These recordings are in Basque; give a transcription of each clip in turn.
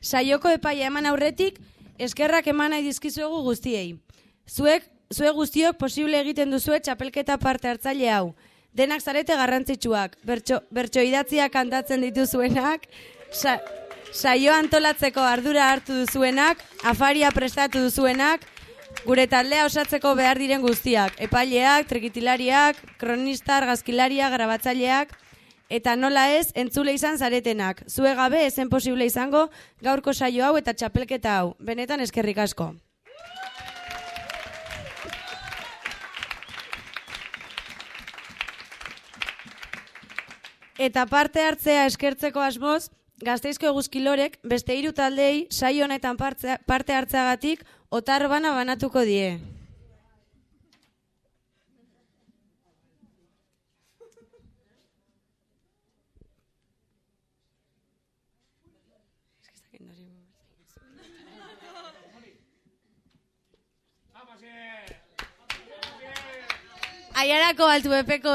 Saioko epaia eman aurretik, eskerrak eman nahi dizkizuegu guztiei. Zuek, zuek guztiok posible egiten duzue txapelketa parte hartzaile hau. Denak zarete garrantzitsuak, bertso, bertso idatziak kantatzen dituzuenak, sa, saio antolatzeko ardura hartu duzuenak, afaria prestatu duzuenak, gure taldea osatzeko behar diren guztiak, epaileak, trekitilariak, kronistar, gazkilariak, grabatzaileak, eta nola ez, entzule izan zaretenak. Zue gabe ezen posible izango gaurko saio hau eta txapelketa hau. Benetan eskerrik asko. Eta parte hartzea eskertzeko asmoz, Gazteizko eguzkilorek beste hiru taldei saio honetan parte, hartzeagatik otar bana banatuko die. Aiarako altu bepeko,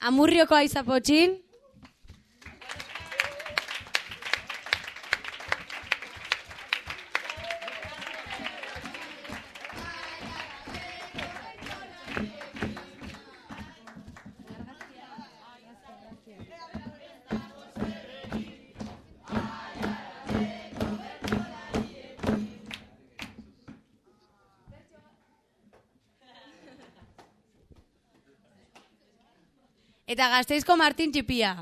Amurrioko aizapotxin. Eta gazteizko Martin Txipia.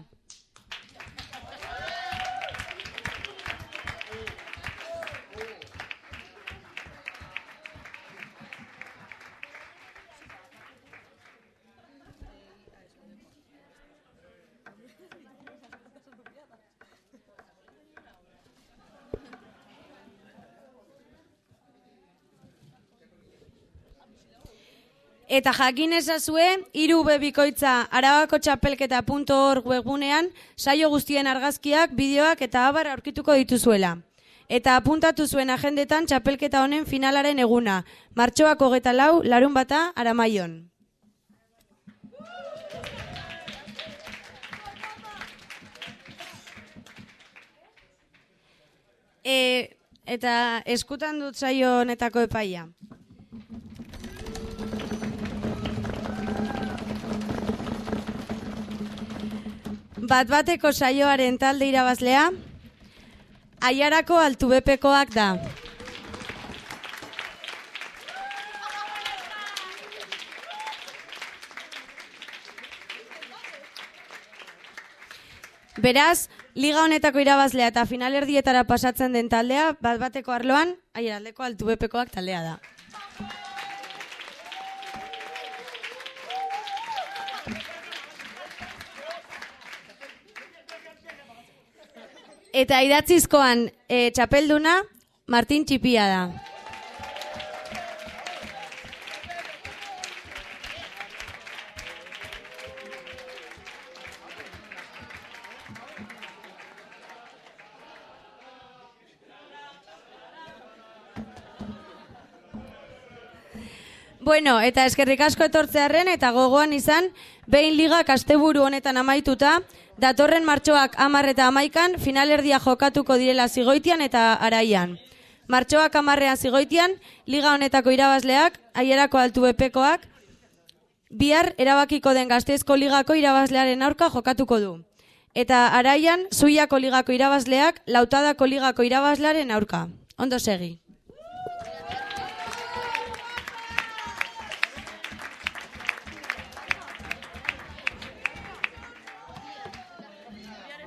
Eta jakin ezazue, iru bebikoitza arabako txapelketa.org webgunean, saio guztien argazkiak, bideoak eta abar aurkituko dituzuela. Eta apuntatu zuen agendetan txapelketa honen finalaren eguna, martxoako geta lau, larun bata, aramaion. E, eta eskutan dut saio honetako epaia. Bat bateko saioaren talde irabazlea, aiarako altubepekoak da. Beraz, liga honetako irabazlea eta finalerdietara pasatzen den taldea, bat bateko arloan, aieraldeko altubepekoak taldea da. Eta idatzizkoan e, txapelduna Martin Txipia da. Bueno, eta eskerrik asko etortzearen eta gogoan izan, behin liga kasteburu honetan amaituta, datorren martxoak amar eta amaikan, finalerdia jokatuko direla zigoitian eta araian. Martxoak amarrean zigoitian, liga honetako irabazleak, aierako altu bepekoak, bihar erabakiko den gazteizko ligako irabazlearen aurka jokatuko du. Eta araian, zuiako ligako irabazleak, lautadako ligako irabazlearen aurka. Ondo segi.